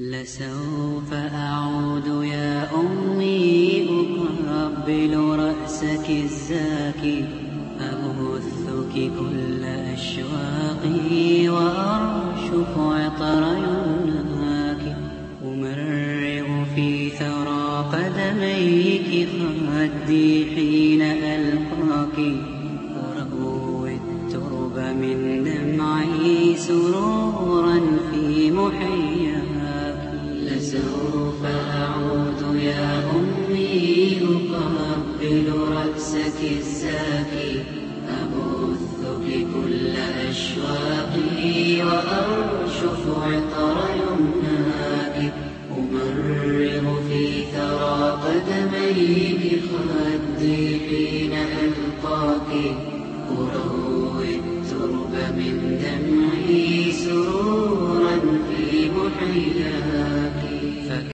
لسوف أعود يا أمي أقبل رأسك الزاكي أبثك كل أشواقي وأرشف عطر يناك أمرغ في ثرى قدميك خدي حين ألقاك. أروي الترب من دمعي سرورا في محيطك. أقبل رأسك الزاكي. أبثك كل أشواقي وأرشف عطر يمناك. أمرغ في ثرى قدمي بخدي حين ألقاك. أروي التربة من دمعي سرورا في محياك.